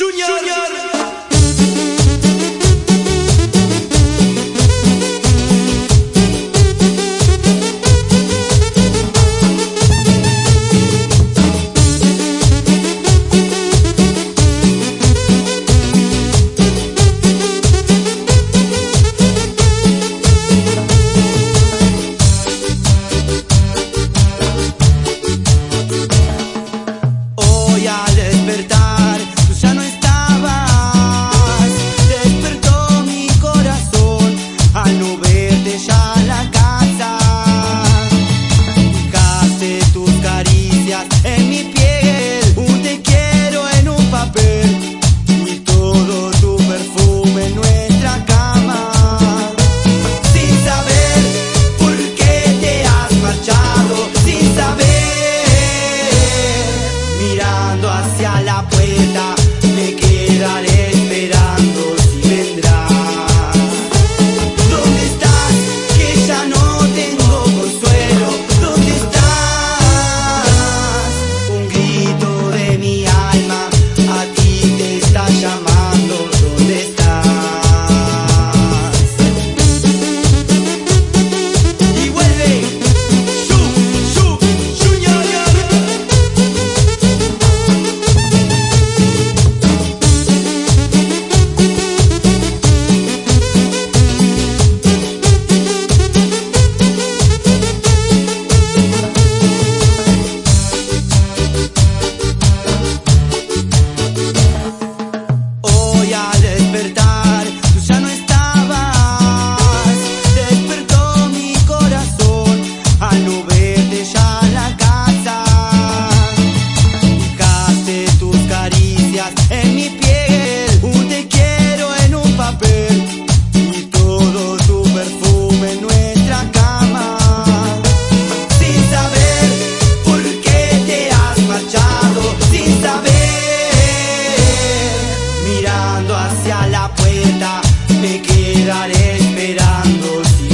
Junior, Junior. hacia la puerta.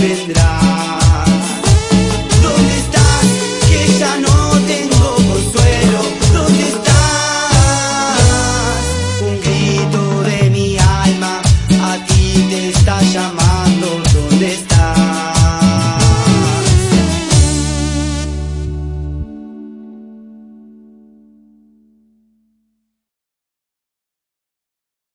vendrá.